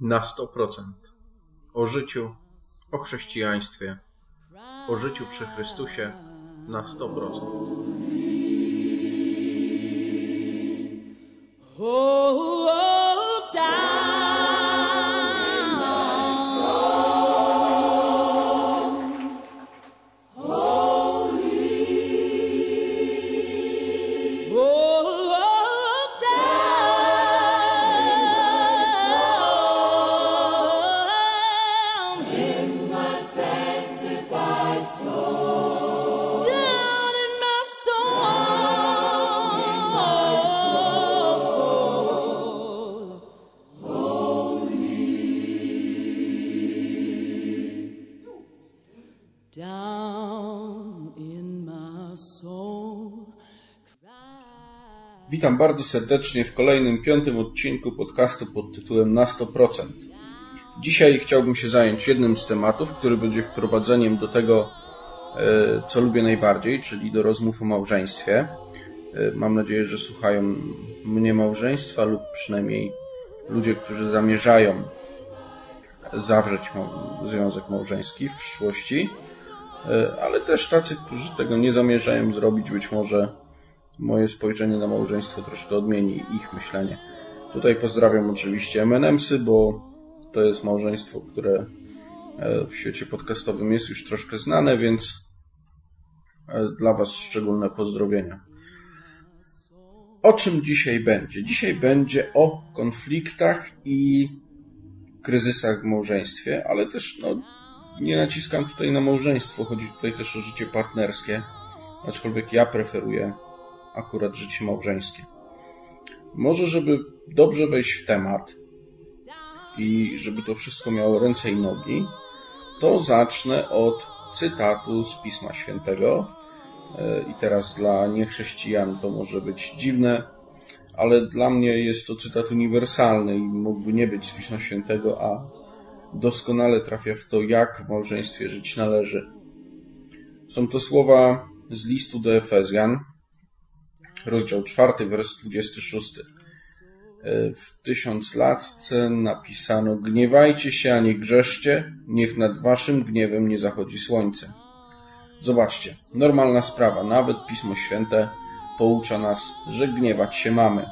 na 100%. O życiu, o chrześcijaństwie, o życiu przy Chrystusie na 100%. Oh, Witam bardzo serdecznie w kolejnym piątym odcinku podcastu pod tytułem Na 100%. Dzisiaj chciałbym się zająć jednym z tematów, który będzie wprowadzeniem do tego, e, co lubię najbardziej, czyli do rozmów o małżeństwie. E, Mam nadzieję, że słuchają mnie małżeństwa lub przynajmniej ludzie, którzy zamierzają zawrzeć związek małżeński w przyszłości, E, ale też tacy, którzy tego nie zamierzają zrobić, być może moje spojrzenie na małżeństwo troszkę odmieni ich myślenie. Tutaj pozdrawiam oczywiście M&M'sy, bo to jest małżeństwo, które e, w świecie podcastowym jest już troszkę znane, więc e, dla Was szczególne pozdrowienia. O czym dzisiaj będzie? Dzisiaj będzie o konfliktach i kryzysach w małżeństwie, ale też no, nie naciskam tutaj na małżeństwo, chodzi tutaj też o życie partnerskie, aczkolwiek ja preferuję akurat życie małżeńskie. Może, żeby dobrze wejść w temat i żeby to wszystko miało ręce i nogi, to zacznę od cytatu z Pisma Świętego. E, I teraz dla niechrześcijan to może być dziwne, ale dla mnie jest to cytat uniwersalny i mógłby nie być z Pisma Świętego, a doskonale trafia w to, jak w małżeństwie żyć należy. Są to słowa z listu do Efezjan, rozdział 4, wers 26. E, W tysiąclatce napisano: Gniewajcie się, a nie grzeszcie, niech nad waszym gniewem nie zachodzi słońce. Zobaczcie, normalna sprawa, nawet Pismo Święte poucza nas, że gniewać się mamy.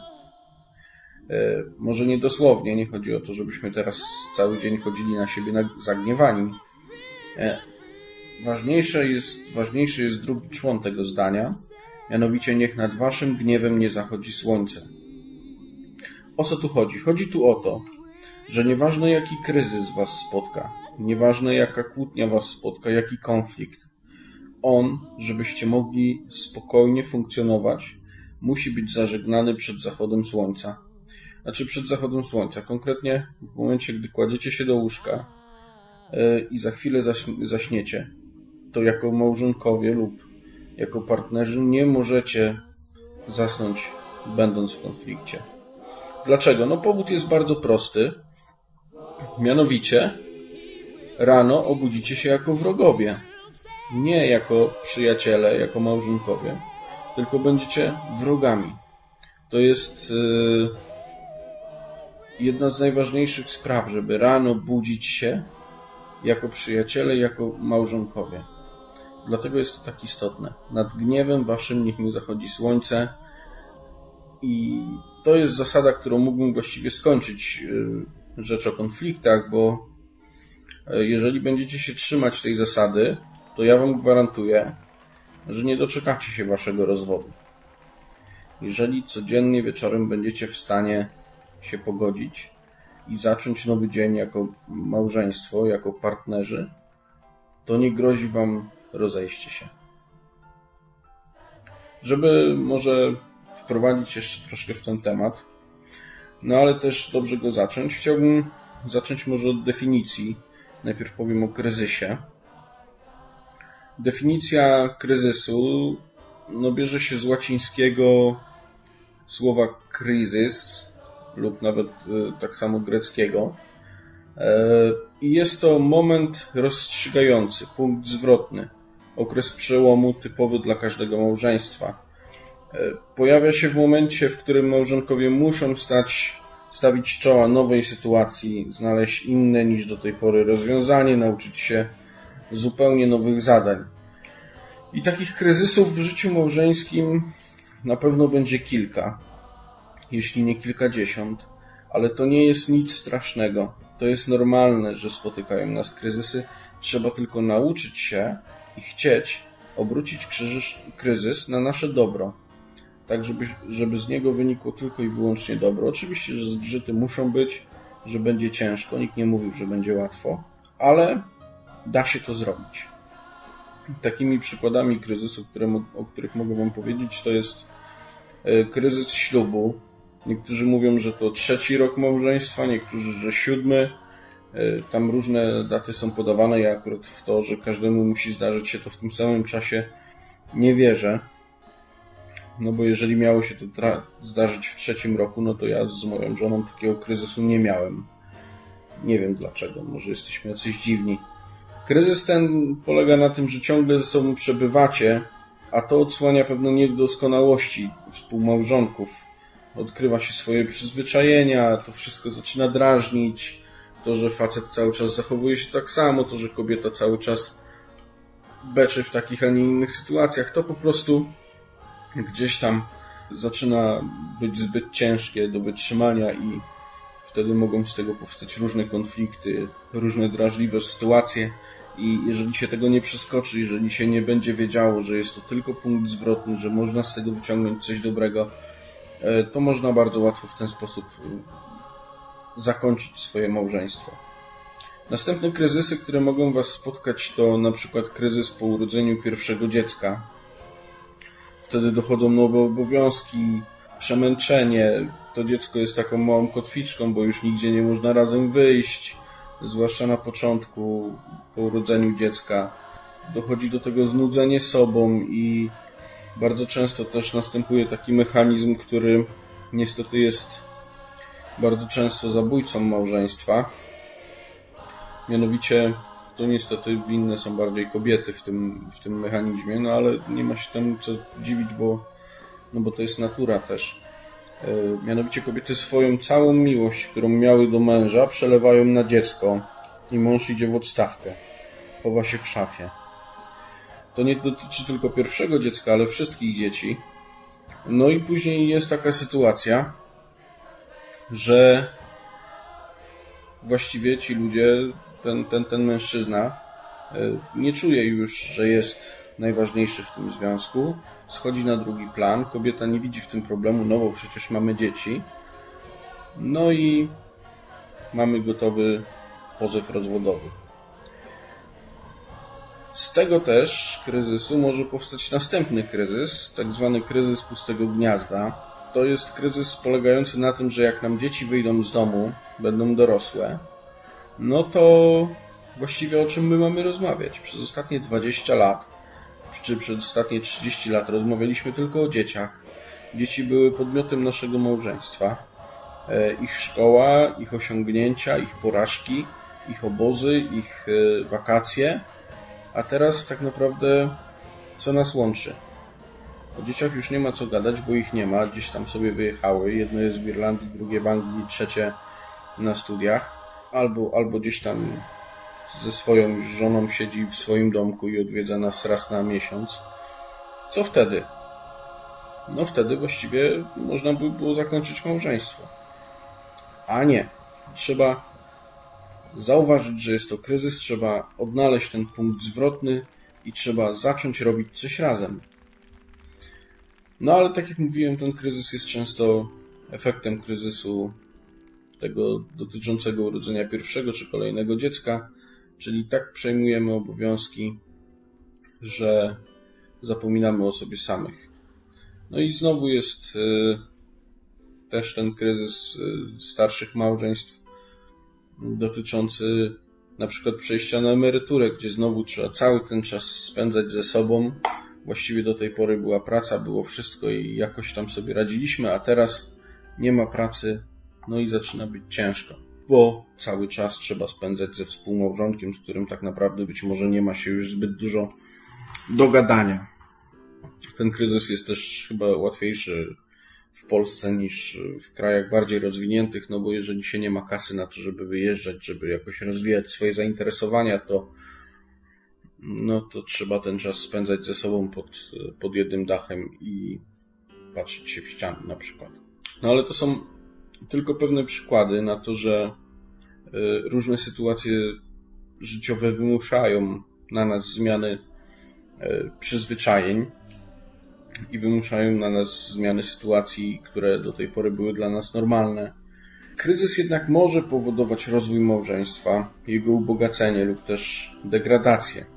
E, Może nie dosłownie, nie chodzi o to, żebyśmy teraz cały dzień chodzili na siebie zagniewani. E, Ważniejsze jest, ważniejszy jest drugi człon tego zdania, mianowicie niech nad waszym gniewem nie zachodzi słońce. O co tu chodzi? Chodzi tu o to, że nieważne jaki kryzys was spotka, nieważne jaka kłótnia was spotka, jaki konflikt, on, żebyście mogli spokojnie funkcjonować, musi być zażegnany przed zachodem słońca. Znaczy przed zachodem słońca. Konkretnie w momencie, gdy kładziecie się do łóżka yy, i za chwilę zaś- zaśniecie, to jako małżonkowie lub jako partnerzy nie możecie zasnąć będąc w konflikcie. Dlaczego? No powód jest bardzo prosty. Mianowicie rano obudzicie się jako wrogowie. Nie jako przyjaciele, jako małżonkowie, tylko będziecie wrogami. To jest yy, jedna z najważniejszych spraw, żeby rano budzić się jako przyjaciele, jako małżonkowie. Dlatego jest to tak istotne. Nad gniewem waszym niech nie zachodzi słońce. I to jest zasada, którą mógłbym właściwie skończyć yy, rzecz o konfliktach, bo yy, jeżeli będziecie się trzymać tej zasady, to ja wam gwarantuję, że nie doczekacie się waszego rozwodu. Jeżeli codziennie wieczorem będziecie w stanie się pogodzić i zacząć nowy dzień jako małżeństwo, jako partnerzy, to nie grozi wam rozejście się. Żeby może wprowadzić jeszcze troszkę w ten temat, no ale też dobrze go zacząć, chciałbym zacząć może od definicji. Najpierw powiem o kryzysie. Definicja kryzysu no, bierze się z łacińskiego słowa kryzys lub nawet e, tak samo greckiego. E, I jest to moment rozstrzygający, punkt zwrotny, okres przełomu typowy dla każdego małżeństwa. E, Pojawia się w momencie, w którym małżonkowie muszą stać stawić czoła nowej sytuacji, znaleźć inne niż do tej pory rozwiązanie, nauczyć się zupełnie nowych zadań. I takich kryzysów w życiu małżeńskim na pewno będzie kilka, jeśli nie kilkadziesiąt, ale to nie jest nic strasznego. To jest normalne, że spotykają nas kryzysy. Trzeba tylko nauczyć się i chcieć obrócić kryzys na nasze dobro. Tak, żeby, żeby z niego wynikło tylko i wyłącznie dobro. Oczywiście, że zgrzyty muszą być, że będzie ciężko. Nikt nie mówił, że będzie łatwo, ale da się to zrobić. Takimi przykładami kryzysu, które, o których mogę Wam powiedzieć, to jest e, kryzys ślubu. Niektórzy mówią, że to trzeci rok małżeństwa, niektórzy, że siódmy. E, tam różne daty są podawane. Ja akurat w to, że każdemu musi zdarzyć się to w tym samym czasie, nie wierzę. No bo jeżeli miało się to zdarzyć w trzecim roku, no to ja z moją żoną takiego kryzysu nie miałem. Nie wiem dlaczego, może jesteśmy jacyś dziwni. Kryzys ten polega na tym, że ciągle ze sobą przebywacie, a to odsłania pewną niedoskonałości współmałżonków. Odkrywa się swoje przyzwyczajenia, to wszystko zaczyna drażnić, to, że facet cały czas zachowuje się tak samo, to, że kobieta cały czas beczy w takich, a nie innych sytuacjach, to po prostu gdzieś tam zaczyna być zbyt ciężkie do wytrzymania i wtedy mogą z tego powstać różne konflikty, różne drażliwe sytuacje. I jeżeli się tego nie przeskoczy, jeżeli się nie będzie wiedziało, że jest to tylko punkt zwrotny, że można z tego wyciągnąć coś dobrego, e, to można bardzo łatwo w ten sposób zakończyć swoje małżeństwo. Następne kryzysy, które mogą Was spotkać, to na przykład kryzys po urodzeniu pierwszego dziecka. Wtedy dochodzą nowe obowiązki, przemęczenie. To dziecko jest taką małą kotwiczką, bo już nigdzie nie można razem wyjść zwłaszcza na początku, po urodzeniu dziecka, dochodzi do tego znudzenie sobą i bardzo często też następuje taki mechanizm, który niestety jest bardzo często zabójcą małżeństwa. Mianowicie to niestety winne są bardziej kobiety w tym, w tym mechanizmie, no ale nie ma się temu co dziwić, bo, no bo to jest natura też. E, mianowicie kobiety swoją całą miłość, którą miały do męża, przelewają na dziecko i mąż idzie w odstawkę. Chowa się w szafie. To nie dotyczy tylko pierwszego dziecka, ale wszystkich dzieci. No i później jest taka sytuacja, że właściwie ci ludzie, ten, ten, ten mężczyzna e, nie czuje już, że jest najważniejszy w tym związku, schodzi na drugi plan. Kobieta nie widzi w tym problemu, no bo przecież mamy dzieci. No i mamy gotowy pozew rozwodowy. Z tego też kryzysu może powstać następny kryzys, tak zwany kryzys pustego gniazda. To jest kryzys polegający na tym, że jak nam dzieci wyjdą z domu, będą dorosłe, no to właściwie o czym my mamy rozmawiać? Przez ostatnie 20 lat czy przez ostatnie 30 lat rozmawialiśmy tylko o dzieciach. Dzieci były podmiotem naszego małżeństwa. E, ich szkoła, ich osiągnięcia, ich porażki, ich obozy, ich e, wakacje. A teraz tak naprawdę co nas łączy? O dzieciach już nie ma co gadać, bo ich nie ma. Gdzieś tam sobie wyjechały. Jedno jest w Irlandii, drugie w Anglii, trzecie na studiach. Albo, albo gdzieś tam ze swoją żoną siedzi w swoim domku i odwiedza nas raz na miesiąc, co wtedy? No wtedy właściwie można by było zakończyć małżeństwo. A nie. Trzeba zauważyć, że jest to kryzys, trzeba odnaleźć ten punkt zwrotny i trzeba zacząć robić coś razem. No ale tak jak mówiłem, ten kryzys jest często efektem kryzysu tego dotyczącego urodzenia pierwszego czy kolejnego dziecka, Czyli tak przejmujemy obowiązki, że zapominamy o sobie samych. No i znowu jest y, też ten kryzys y, starszych małżeństw dotyczący na przykład przejścia na emeryturę, gdzie znowu trzeba cały ten czas spędzać ze sobą. Właściwie do tej pory była praca, było wszystko i jakoś tam sobie radziliśmy, a teraz nie ma pracy, no i zaczyna być ciężko bo cały czas trzeba spędzać ze współmałżonkiem, z którym tak naprawdę być może nie ma się już zbyt dużo do gadania. Ten kryzys jest też chyba łatwiejszy w Polsce niż w krajach bardziej rozwiniętych, no bo jeżeli się nie ma kasy na to, żeby wyjeżdżać, żeby jakoś rozwijać swoje zainteresowania, to no to trzeba ten czas spędzać ze sobą pod, pod jednym dachem i patrzeć się w ściany na przykład. No ale to są tylko pewne przykłady na to, że y, różne sytuacje życiowe wymuszają na nas zmiany y, przyzwyczajeń i wymuszają na nas zmiany sytuacji, które do tej pory były dla nas normalne. Kryzys jednak może powodować rozwój małżeństwa, jego ubogacenie lub też degradację.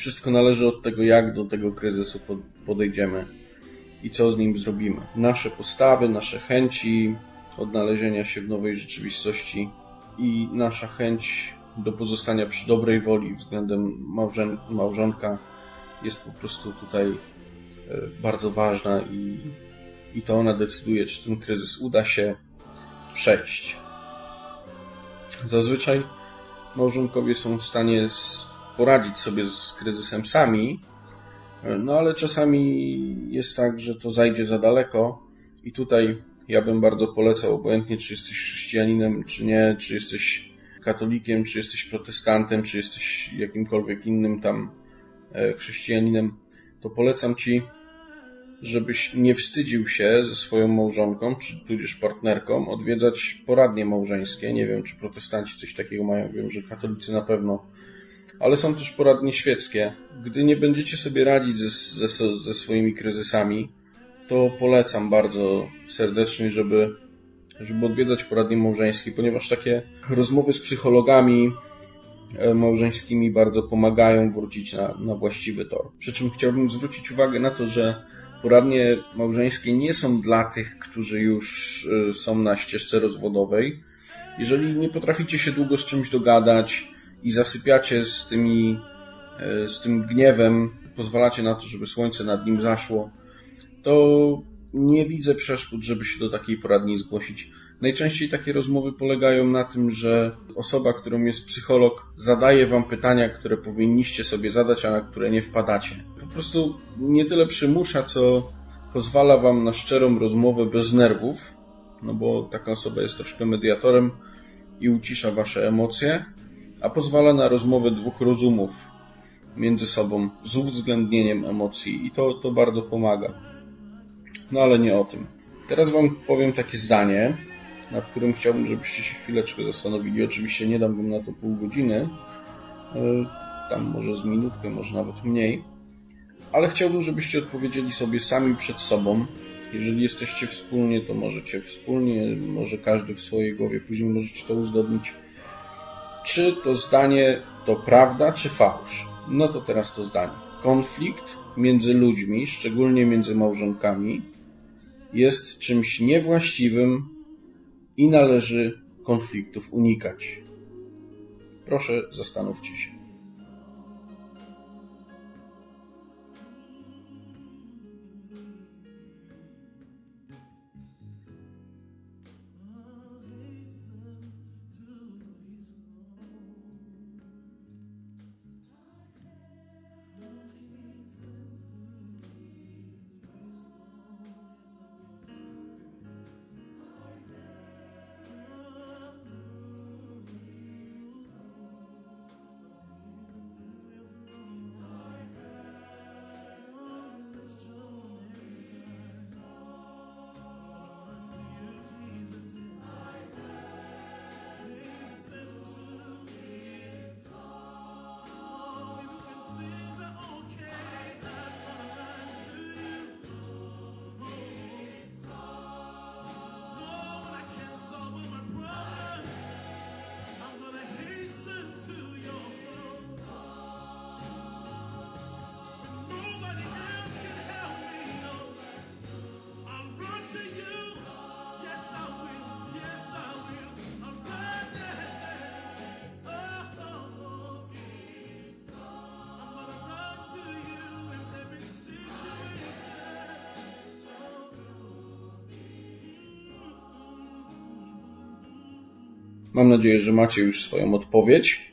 Wszystko należy od tego, jak do tego kryzysu podejdziemy i co z nim zrobimy. Nasze postawy, nasze chęci odnalezienia się w nowej rzeczywistości i nasza chęć do pozostania przy dobrej woli względem małżen małżonka jest po prostu tutaj e, bardzo ważna i, i to ona decyduje, czy ten kryzys uda się przejść. Zazwyczaj małżonkowie są w stanie poradzić sobie z kryzysem sami, no ale czasami jest tak, że to zajdzie za daleko. I tutaj ja bym bardzo polecał, obojętnie czy jesteś chrześcijaninem, czy nie, czy jesteś katolikiem, czy jesteś protestantem, czy jesteś jakimkolwiek innym tam e, chrześcijaninem, to polecam ci, żebyś nie wstydził się ze swoją małżonką, czy tudzież partnerką, odwiedzać poradnie małżeńskie. Nie wiem, czy protestanci coś takiego mają, wiem, że katolicy na pewno ale są też poradnie świeckie. Gdy nie będziecie sobie radzić ze, ze, ze swoimi kryzysami, to polecam bardzo serdecznie, żeby, żeby odwiedzać poradnie małżeńskie, ponieważ takie rozmowy z psychologami e, małżeńskimi bardzo pomagają wrócić na, na właściwy tor. Przy czym chciałbym zwrócić uwagę na to, że poradnie małżeńskie nie są dla tych, którzy już e, są na ścieżce rozwodowej. Jeżeli nie potraficie się długo z czymś dogadać, i zasypiacie z tymi, e, z tym gniewem, pozwalacie na to, żeby słońce nad nim zaszło, to nie widzę przeszkód, żeby się do takiej poradni zgłosić. Najczęściej takie rozmowy polegają na tym, że osoba, którą jest psycholog, zadaje wam pytania, które powinniście sobie zadać, a na które nie wpadacie. Po prostu nie tyle przymusza, co pozwala wam na szczerą rozmowę bez nerwów, no bo taka osoba jest troszkę mediatorem i ucisza wasze emocje, a pozwala na rozmowę dwóch rozumów między sobą z uwzględnieniem emocji i to, to bardzo pomaga. No ale nie o tym. Teraz Wam powiem takie zdanie, nad którym chciałbym, żebyście się chwileczkę zastanowili. Oczywiście nie dam Wam na to pół godziny, tam może z minutkę, może nawet mniej, ale chciałbym, żebyście odpowiedzieli sobie sami przed sobą. Jeżeli jesteście wspólnie, to możecie wspólnie, może każdy w swojej głowie, później możecie to uzgodnić czy to zdanie to prawda, czy fałsz. No to teraz to zdanie. Konflikt między ludźmi, szczególnie między małżonkami, jest czymś niewłaściwym i należy konfliktów unikać. Proszę, zastanówcie się. Mam nadzieję, że macie już swoją odpowiedź.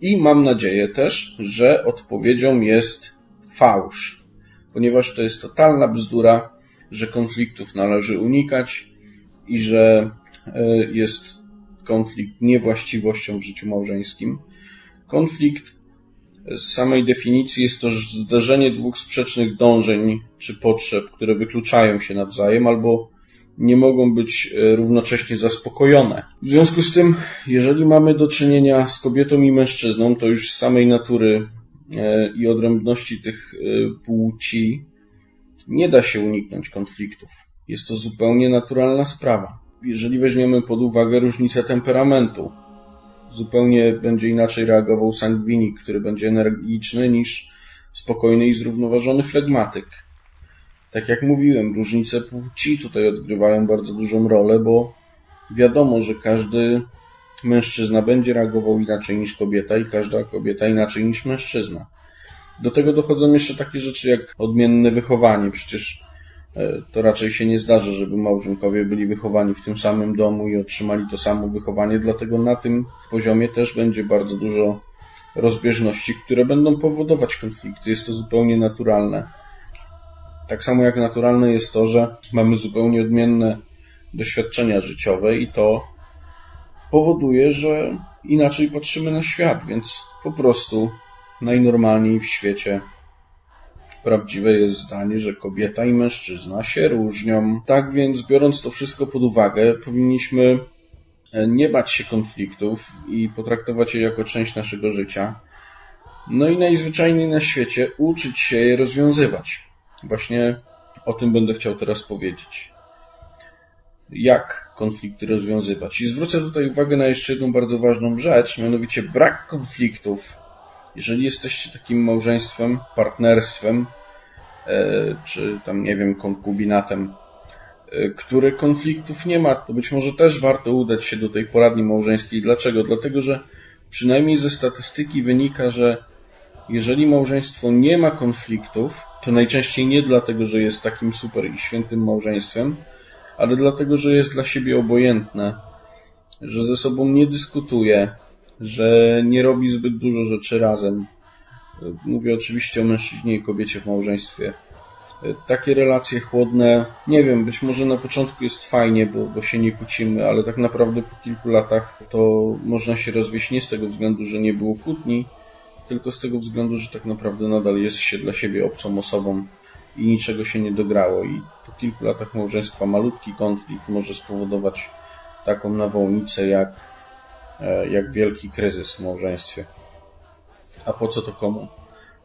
I mam nadzieję też, że odpowiedzią jest fałsz, ponieważ to jest totalna bzdura, że konfliktów należy unikać i że e, jest konflikt niewłaściwością w życiu małżeńskim. Konflikt z samej definicji jest to zderzenie dwóch sprzecznych dążeń czy potrzeb, które wykluczają się nawzajem albo nie mogą być e, równocześnie zaspokojone. W związku z tym, jeżeli mamy do czynienia z kobietą i mężczyzną, to już z samej natury e, i odrębności tych e, płci nie da się uniknąć konfliktów. Jest to zupełnie naturalna sprawa. Jeżeli weźmiemy pod uwagę różnicę temperamentu, zupełnie będzie inaczej reagował sangwinik, który będzie energiczny niż spokojny i zrównoważony flegmatyk. Tak jak mówiłem, różnice płci tutaj odgrywają bardzo dużą rolę, bo wiadomo, że każdy mężczyzna będzie reagował inaczej niż kobieta i każda kobieta inaczej niż mężczyzna. Do tego dochodzą jeszcze takie rzeczy jak odmienne wychowanie. Przecież e, to raczej się nie zdarza, żeby małżonkowie byli wychowani w tym samym domu i otrzymali to samo wychowanie, dlatego na tym poziomie też będzie bardzo dużo rozbieżności, które będą powodować konflikty. Jest to zupełnie naturalne. Tak samo jak naturalne jest to, że mamy zupełnie odmienne doświadczenia życiowe i to powoduje, że inaczej patrzymy na świat, więc po prostu najnormalniej w świecie prawdziwe jest zdanie, że kobieta i mężczyzna się różnią. Tak więc, biorąc to wszystko pod uwagę, powinniśmy nie bać się konfliktów i potraktować je jako część naszego życia. No i najzwyczajniej na świecie uczyć się je rozwiązywać. Właśnie o tym będę chciał teraz powiedzieć. Jak konflikty rozwiązywać? I zwrócę tutaj uwagę na jeszcze jedną bardzo ważną rzecz, mianowicie brak konfliktów. Jeżeli jesteście takim małżeństwem, partnerstwem, e, czy tam, nie wiem, konkubinatem, e, które konfliktów nie ma, to być może też warto udać się do tej poradni małżeńskiej. Dlaczego? Dlatego, że przynajmniej ze statystyki wynika, że jeżeli małżeństwo nie ma konfliktów, to najczęściej nie dlatego, że jest takim super i świętym małżeństwem, ale dlatego, że jest dla siebie obojętne, że ze sobą nie dyskutuje, że nie robi zbyt dużo rzeczy razem. Mówię oczywiście o mężczyźnie i kobiecie w małżeństwie. Takie relacje chłodne, nie wiem, być może na początku jest fajnie, bo, bo się nie kłócimy, ale tak naprawdę po kilku latach to można się rozwieść nie z tego względu, że nie było kłótni, tylko z tego względu, że tak naprawdę nadal jest się dla siebie obcą osobą i niczego się nie dograło. I po kilku latach małżeństwa malutki konflikt może spowodować taką nawałnicę jak, e, jak wielki kryzys w małżeństwie. A po co to komu?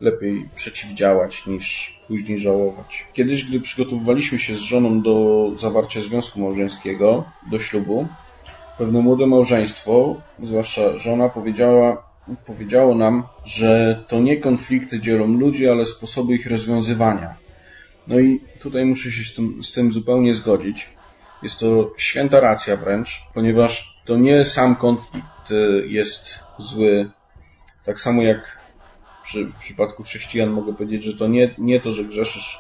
Lepiej przeciwdziałać niż później żałować. Kiedyś, gdy przygotowywaliśmy się z żoną do zawarcia związku małżeńskiego, do ślubu, pewne młode małżeństwo, zwłaszcza żona, powiedziała, powiedziało nam, że to nie konflikty dzielą ludzi, ale sposoby ich rozwiązywania. No i tutaj muszę się z tym, z tym zupełnie zgodzić. Jest to święta racja wręcz, ponieważ to nie sam konflikt y, jest zły. Tak samo jak przy, w przypadku chrześcijan mogę powiedzieć, że to nie, nie to, że grzeszysz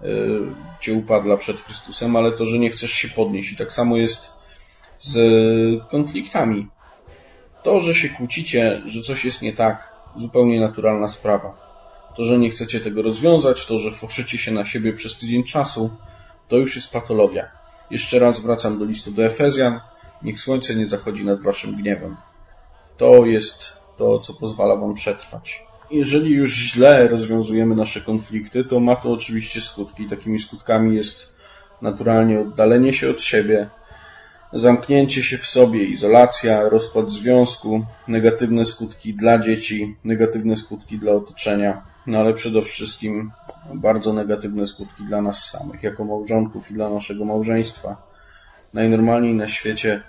yy, cię upadla przed Chrystusem, ale to, że nie chcesz się podnieść. I tak samo jest z konfliktami. To, że się kłócicie, że coś jest nie tak, zupełnie naturalna sprawa. To, że nie chcecie tego rozwiązać, to, że foszycie się na siebie przez tydzień czasu, to już jest patologia. Jeszcze raz wracam do listu do Efezjan. Niech słońce nie zachodzi nad waszym gniewem. To jest to, co pozwala wam przetrwać. Jeżeli już źle rozwiązujemy nasze konflikty, to ma to oczywiście skutki. Takimi skutkami jest naturalnie oddalenie się od siebie, zamknięcie się w sobie, izolacja, rozpad związku, negatywne skutki dla dzieci, negatywne skutki dla otoczenia, no ale przede wszystkim bardzo negatywne skutki dla nas samych, jako małżonków i dla naszego małżeństwa. Najnormalniej na świecie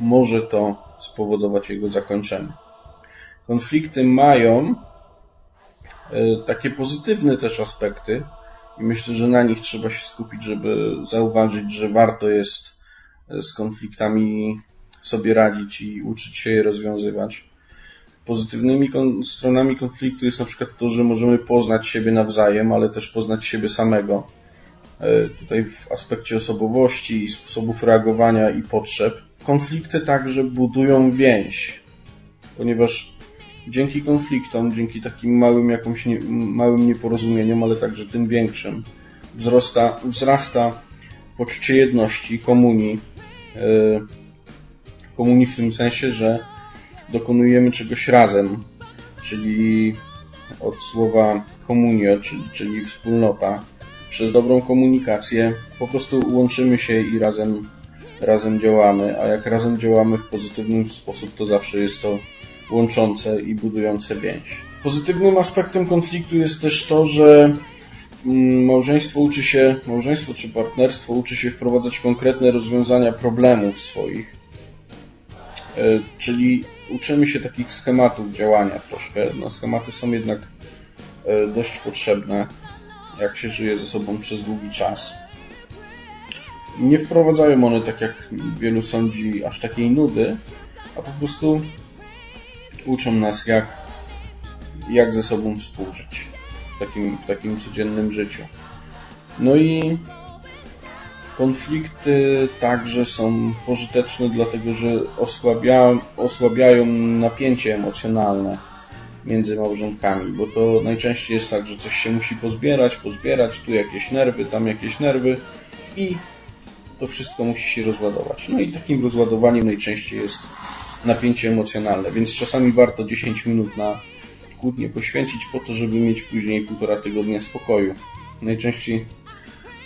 może to spowodować jego zakończenie. Konflikty mają e, takie pozytywne też aspekty i myślę, że na nich trzeba się skupić, żeby zauważyć, że warto jest z konfliktami sobie radzić i uczyć się je rozwiązywać. Pozytywnymi kon stronami konfliktu jest na przykład to, że możemy poznać siebie nawzajem, ale też poznać siebie samego. E, tutaj w aspekcie osobowości i sposobów reagowania i potrzeb. Konflikty także budują więź, ponieważ dzięki konfliktom, dzięki takim małym jakimś nie, małym nieporozumieniom, ale także tym większym, wzrasta, wzrasta poczucie jedności, komunii. E, komunii w tym sensie, że dokonujemy czegoś razem, czyli od słowa komunia, czyli, czyli wspólnota. Przez dobrą komunikację po prostu łączymy się i razem, razem działamy, a jak razem działamy w pozytywny sposób, to zawsze jest to łączące i budujące więź. Pozytywnym aspektem konfliktu jest też to, że małżeństwo uczy się, małżeństwo czy partnerstwo uczy się wprowadzać konkretne rozwiązania problemów swoich. E, czyli uczymy się takich schematów działania troszkę. No, schematy są jednak e, dość potrzebne, jak się żyje ze sobą przez długi czas. Nie wprowadzają one, tak jak wielu sądzi, aż takiej nudy, a po prostu uczą nas, jak, jak ze sobą współżyć w takim, w takim codziennym życiu. No i konflikty także są pożyteczne, dlatego że osłabia, osłabiają napięcie emocjonalne między małżonkami, bo to najczęściej jest tak, że coś się musi pozbierać, pozbierać, tu jakieś nerwy, tam jakieś nerwy i to wszystko musi się rozładować. No i takim rozładowaniem najczęściej jest napięcie emocjonalne, więc czasami warto 10 minut na kłótnię poświęcić po to, żeby mieć później półtora tygodnia spokoju. Najczęściej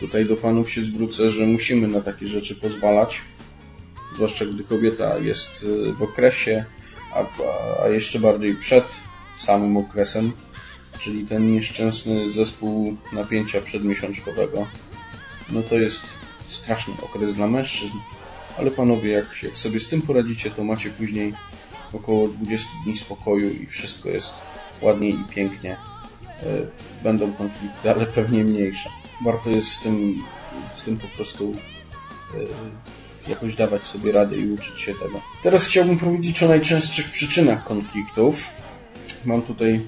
tutaj do panów się zwrócę, że musimy na takie rzeczy pozwalać, zwłaszcza gdy kobieta jest y, w okresie, a, a jeszcze bardziej przed samym okresem, czyli ten nieszczęsny zespół napięcia przedmiesiączkowego. No to jest straszny okres dla mężczyzn, ale panowie, jak, jak sobie z tym poradzicie, to macie później około 20 dni spokoju i wszystko jest ładnie i pięknie. E, będą konflikty, ale pewnie mniejsze. Warto jest z tym, z tym po prostu e, jakoś dawać sobie radę i uczyć się tego. Teraz chciałbym powiedzieć o najczęstszych przyczynach konfliktów. Mam tutaj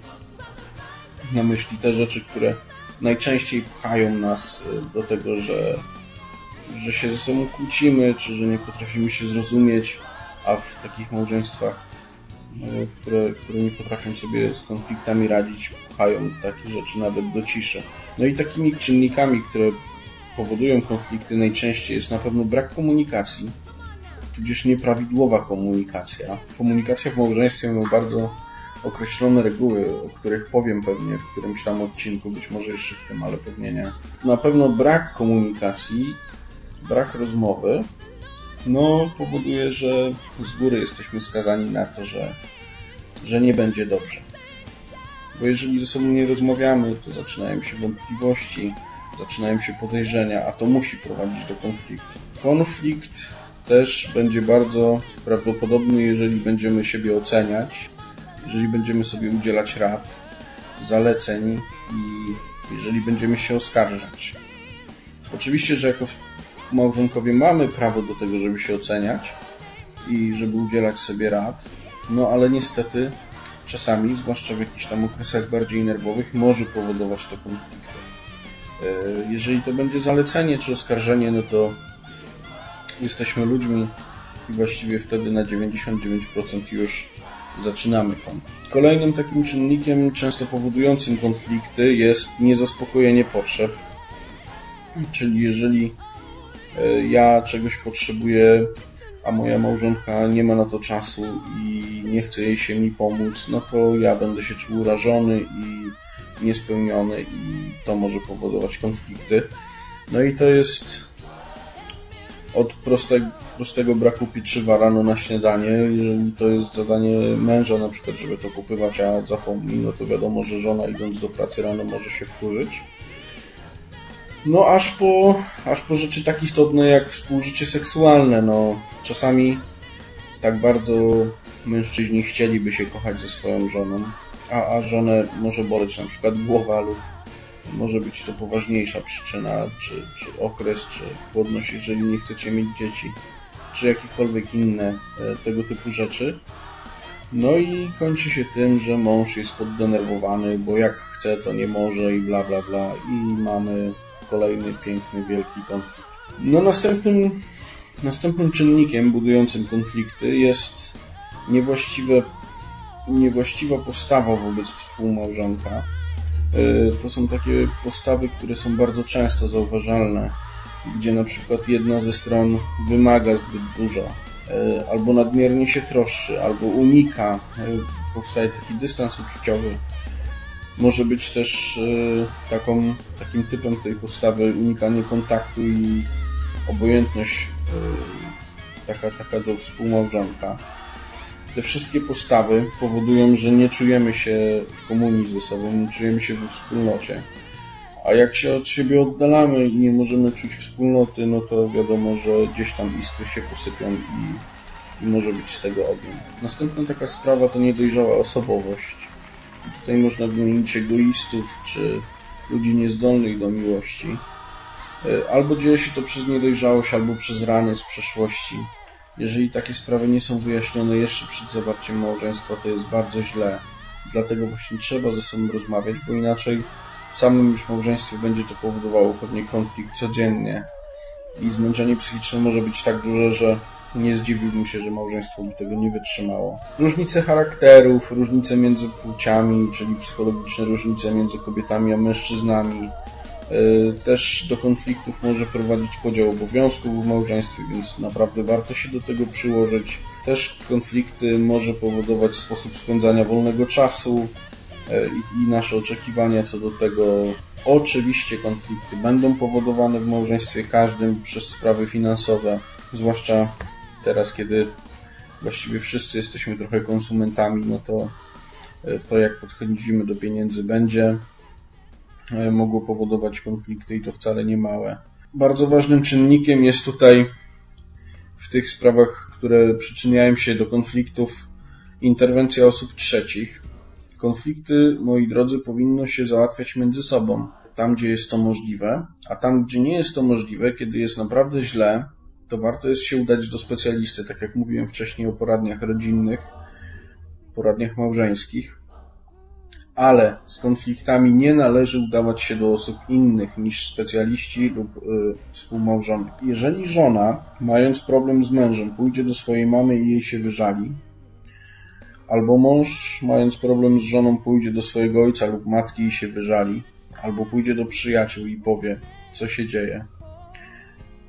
na myśli te rzeczy, które najczęściej pchają nas e, do tego, że że się ze sobą kłócimy, czy że nie potrafimy się zrozumieć, a w takich małżeństwach, które, które nie potrafią sobie z konfliktami radzić, pchają takie rzeczy nawet do ciszy. No i takimi czynnikami, które powodują konflikty najczęściej jest na pewno brak komunikacji, tudzież nieprawidłowa komunikacja. Komunikacja w małżeństwie ma bardzo określone reguły, o których powiem pewnie w którymś tam odcinku, być może jeszcze w tym, ale pewnie nie. Na pewno brak komunikacji brak rozmowy, no powoduje, że z góry jesteśmy skazani na to, że, że nie będzie dobrze. Bo jeżeli ze sobą nie rozmawiamy, to zaczynają się wątpliwości, zaczynają się podejrzenia, a to musi prowadzić do konfliktu. Konflikt też będzie bardzo prawdopodobny, jeżeli będziemy siebie oceniać, jeżeli będziemy sobie udzielać rad, zaleceń i jeżeli będziemy się oskarżać. Oczywiście, że jako małżonkowie mamy prawo do tego, żeby się oceniać i żeby udzielać sobie rad, no ale niestety czasami, zwłaszcza w jakichś tam okresach bardziej nerwowych, może powodować to konflikty. E, jeżeli to będzie zalecenie czy oskarżenie, no to jesteśmy ludźmi i właściwie wtedy na 99% już zaczynamy konflikt. Kolejnym takim czynnikiem często powodującym konflikty jest niezaspokojenie potrzeb. Czyli jeżeli ja czegoś potrzebuję, a moja małżonka nie ma na to czasu i nie chce jej się mi pomóc, no to ja będę się czuł urażony i niespełniony i to może powodować konflikty. No i to jest od prostego, prostego braku pieczywa rano na śniadanie. Jeżeli to jest zadanie męża na przykład, żeby to kupywać, a zapomni, no to wiadomo, że żona idąc do pracy rano może się wkurzyć. No aż po, aż po rzeczy tak istotne jak współżycie seksualne. No, czasami tak bardzo mężczyźni chcieliby się kochać ze swoją żoną, a, a żonę może boleć na przykład głowa lub może być to poważniejsza przyczyna, czy, czy okres, czy płodność, jeżeli nie chcecie mieć dzieci, czy jakiekolwiek inne e, tego typu rzeczy. No i kończy się tym, że mąż jest poddenerwowany, bo jak chce, to nie może i bla bla bla i mamy kolejny piękny, wielki konflikt. No następnym, następnym czynnikiem budującym konflikty jest niewłaściwe, niewłaściwa postawa wobec współmałżonka. To są takie postawy, które są bardzo często zauważalne, gdzie na przykład jedna ze stron wymaga zbyt dużo, albo nadmiernie się troszczy, albo unika, powstaje taki dystans uczuciowy. Może być też taką, takim typem tej postawy unikanie kontaktu i obojętność taka, taka do współmałżonka. Te wszystkie postawy powodują, że nie czujemy się w komunii ze sobą, nie czujemy się we wspólnocie. A jak się od siebie oddalamy i nie możemy czuć wspólnoty, no to wiadomo, że gdzieś tam iskry się posypią i, i może być z tego ogień. Następna taka sprawa to niedojrzała osobowość. Tutaj można wymienić egoistów, czy ludzi niezdolnych do miłości. E, albo dzieje się to przez niedojrzałość, albo przez rany z przeszłości. Jeżeli takie sprawy nie są wyjaśnione jeszcze przed zawarciem małżeństwa, to jest bardzo źle. Dlatego właśnie trzeba ze sobą rozmawiać, bo inaczej w samym już małżeństwie będzie to powodowało pewnie konflikt codziennie. I zmęczenie psychiczne może być tak duże, że nie zdziwiłbym się, że małżeństwo by tego nie wytrzymało. Różnice charakterów, różnice między płciami, czyli psychologiczne różnice między kobietami a mężczyznami, E, też do konfliktów może prowadzić podział obowiązków w małżeństwie, więc naprawdę warto się do tego przyłożyć. Też konflikty może powodować sposób spędzania wolnego czasu e, i nasze oczekiwania co do tego. Oczywiście konflikty będą powodowane w małżeństwie każdym przez sprawy finansowe, zwłaszcza teraz, kiedy właściwie wszyscy jesteśmy trochę konsumentami, no to e, to jak podchodzimy do pieniędzy będzie. E, mogło powodować konflikty i to wcale nie małe. Bardzo ważnym czynnikiem jest tutaj w tych sprawach, które przyczyniają się do konfliktów, interwencja osób trzecich. Konflikty, moi drodzy, powinno się załatwiać między sobą, tam gdzie jest to możliwe, a tam gdzie nie jest to możliwe, kiedy jest naprawdę źle, to warto jest się udać do specjalisty, tak jak mówiłem wcześniej o poradniach rodzinnych, poradniach małżeńskich ale z konfliktami nie należy udawać się do osób innych niż specjaliści lub y, współmałżonek. Jeżeli żona, mając problem z mężem, pójdzie do swojej mamy i jej się wyżali, albo mąż, mając problem z żoną, pójdzie do swojego ojca lub matki i się wyżali, albo pójdzie do przyjaciół i powie, co się dzieje,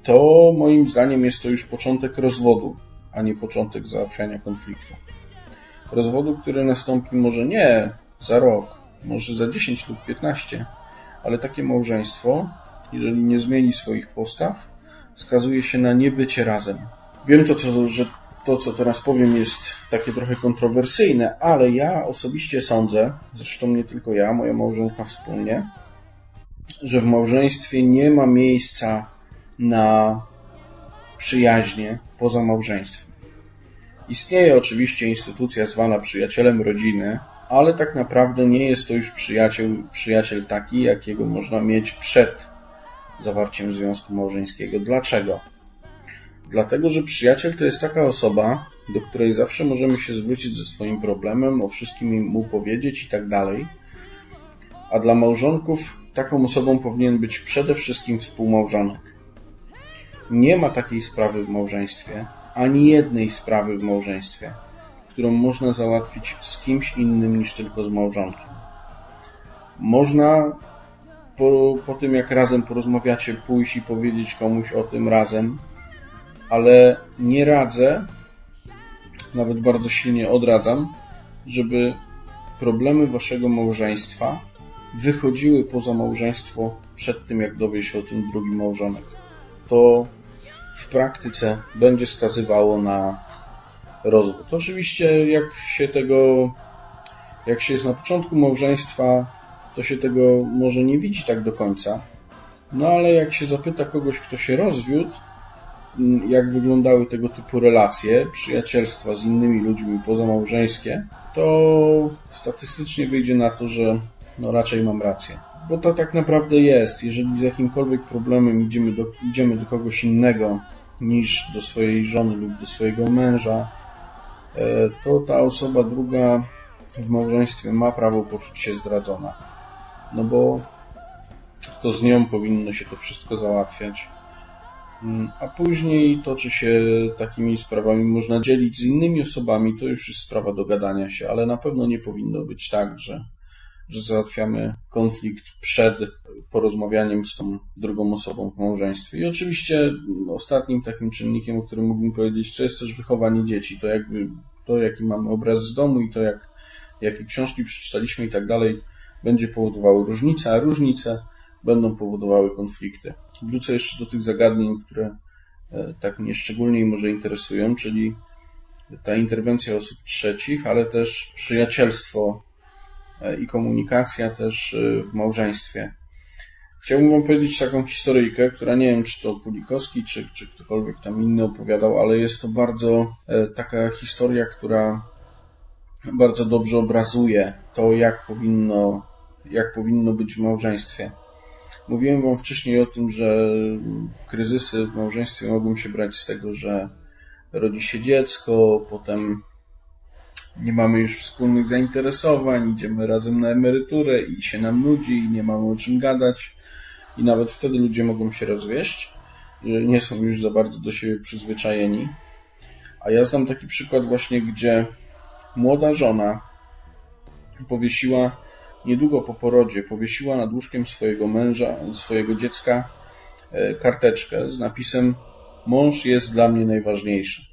to moim zdaniem jest to już początek rozwodu, a nie początek załatwiania konfliktu. Rozwodu, który nastąpi może nie za rok, może za 10 lub 15, ale takie małżeństwo, jeżeli nie zmieni swoich postaw, skazuje się na niebycie razem. Wiem to, co, że to, co teraz powiem, jest takie trochę kontrowersyjne, ale ja osobiście sądzę, zresztą nie tylko ja, moja małżonka wspólnie, że w małżeństwie nie ma miejsca na przyjaźnie poza małżeństwem. Istnieje oczywiście instytucja zwana przyjacielem rodziny, ale tak naprawdę nie jest to już przyjaciel, przyjaciel taki, jakiego można mieć przed zawarciem związku małżeńskiego. Dlaczego? Dlatego, że przyjaciel to jest taka osoba, do której zawsze możemy się zwrócić ze swoim problemem, o wszystkim mu powiedzieć i tak dalej. A dla małżonków taką osobą powinien być przede wszystkim współmałżonek. Nie ma takiej sprawy w małżeństwie, ani jednej sprawy w małżeństwie, którą można załatwić z kimś innym niż tylko z małżonkiem. Można po, po tym, jak razem porozmawiacie, pójść i powiedzieć komuś o tym razem, ale nie radzę, nawet bardzo silnie odradzam, żeby problemy waszego małżeństwa wychodziły poza małżeństwo przed tym, jak dowie się o tym drugi małżonek. To w praktyce będzie skazywało na rozwód. Oczywiście jak się tego, jak się jest na początku małżeństwa, to się tego może nie widzi tak do końca. No ale jak się zapyta kogoś, kto się rozwiódł, mm, jak wyglądały tego typu relacje, przyjacielstwa z innymi ludźmi pozamałżeńskie, to statystycznie wyjdzie na to, że no raczej mam rację. Bo to tak naprawdę jest. Jeżeli z jakimkolwiek problemem idziemy do, idziemy do kogoś innego niż do swojej żony lub do swojego męża, E, to ta osoba druga w małżeństwie ma prawo poczuć się zdradzona. No bo to z nią powinno się to wszystko załatwiać. Mm, a później to, czy się takimi sprawami można dzielić z innymi osobami, to już jest sprawa dogadania się, ale na pewno nie powinno być tak, że że załatwiamy konflikt przed porozmawianiem z tą drugą osobą w małżeństwie. I oczywiście ostatnim takim czynnikiem, o którym mógłbym powiedzieć, to jest też wychowanie dzieci. To jakby to, jaki mamy obraz z domu i to, jak, jakie książki przeczytaliśmy i tak dalej, będzie powodowało różnice, a różnice będą powodowały konflikty. Wrócę jeszcze do tych zagadnień, które e, tak mnie szczególnie może interesują, czyli ta interwencja osób trzecich, ale też przyjacielstwo i komunikacja też e, w małżeństwie. Chciałbym Wam powiedzieć taką historyjkę, która nie wiem, czy to Pulikowski, czy, czy ktokolwiek tam inny opowiadał, ale jest to bardzo taka historia, która bardzo dobrze obrazuje to, jak powinno, jak powinno być w małżeństwie. Mówiłem Wam wcześniej o tym, że kryzysy w małżeństwie mogą się brać z tego, że rodzi się dziecko, potem nie mamy już wspólnych zainteresowań, idziemy razem na emeryturę i się nam nudzi i nie mamy o czym gadać. I nawet wtedy ludzie mogą się rozwieść, że nie są już za bardzo do siebie przyzwyczajeni. A ja znam taki przykład właśnie, gdzie młoda żona powiesiła niedługo po porodzie powiesiła nad łóżkiem swojego męża, swojego dziecka e, karteczkę z napisem Mąż jest dla mnie najważniejszy.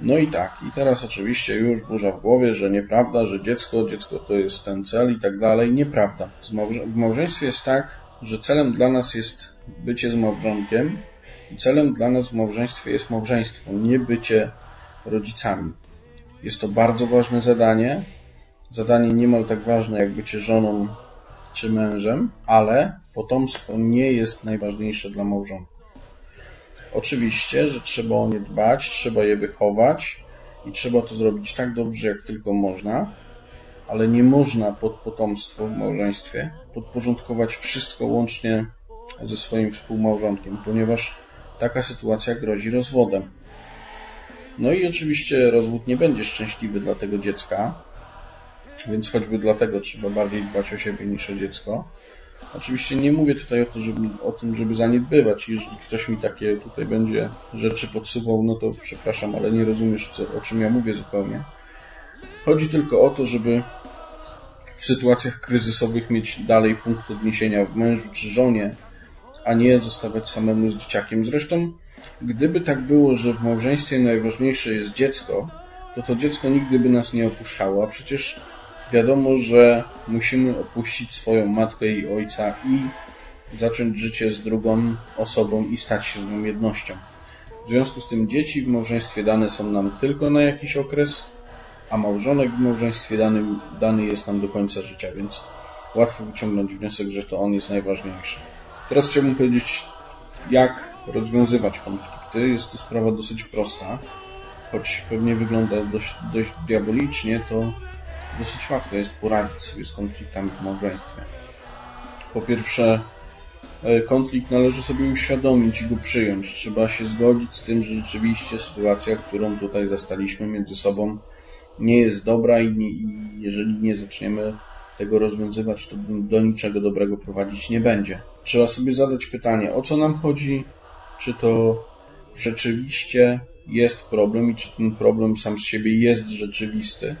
No i tak, i teraz oczywiście już burza w głowie, że nieprawda, że dziecko, dziecko to jest ten cel i tak dalej. Nieprawda. W małżeństwie jest tak, że celem dla nas jest bycie z małżonkiem celem dla nas w małżeństwie jest małżeństwo, nie bycie rodzicami. Jest to bardzo ważne zadanie, zadanie niemal tak ważne jak bycie żoną czy mężem, ale potomstwo nie jest najważniejsze dla małżonków. Oczywiście, że trzeba o nie dbać, trzeba je wychować i trzeba to zrobić tak dobrze, jak tylko można, ale nie można pod potomstwo w małżeństwie podporządkować wszystko łącznie ze swoim współmałżonkiem, ponieważ taka sytuacja grozi rozwodem. No i oczywiście rozwód nie będzie szczęśliwy dla tego dziecka, więc choćby dlatego trzeba bardziej dbać o siebie niż o dziecko. Oczywiście nie mówię tutaj o, to, żeby, o tym, żeby zaniedbywać. Jeżeli ktoś mi takie tutaj będzie rzeczy podsuwał, no to przepraszam, ale nie rozumiesz, co, o czym ja mówię zupełnie. Chodzi tylko o to, żeby w sytuacjach kryzysowych mieć dalej punkt odniesienia w mężu czy żonie, a nie zostawać samemu z dzieciakiem. Zresztą, gdyby tak było, że w małżeństwie najważniejsze jest dziecko, to to dziecko nigdy by nas nie opuszczało, a przecież wiadomo, że musimy opuścić swoją matkę i ojca i zacząć życie z drugą osobą i stać się z nią jednością. W związku z tym dzieci w małżeństwie dane są nam tylko na jakiś okres, a małżonek w małżeństwie dany, dany jest nam do końca życia, więc łatwo wyciągnąć wniosek, że to on jest najważniejszy. Teraz chciałbym powiedzieć, jak rozwiązywać konflikty. Jest to sprawa dosyć prosta, choć pewnie wygląda dość, dość diabolicznie, to dosyć łatwo jest poradzić sobie z konfliktami w małżeństwie. Po pierwsze, e, konflikt należy sobie uświadomić i go przyjąć. Trzeba się zgodzić z tym, że rzeczywiście sytuacja, którą tutaj zastaliśmy między sobą, nie jest dobra i, nie, i jeżeli nie zaczniemy tego rozwiązywać, to do niczego dobrego prowadzić nie będzie. Trzeba sobie zadać pytanie, o co nam chodzi, czy to rzeczywiście jest problem i czy ten problem sam z siebie jest rzeczywisty,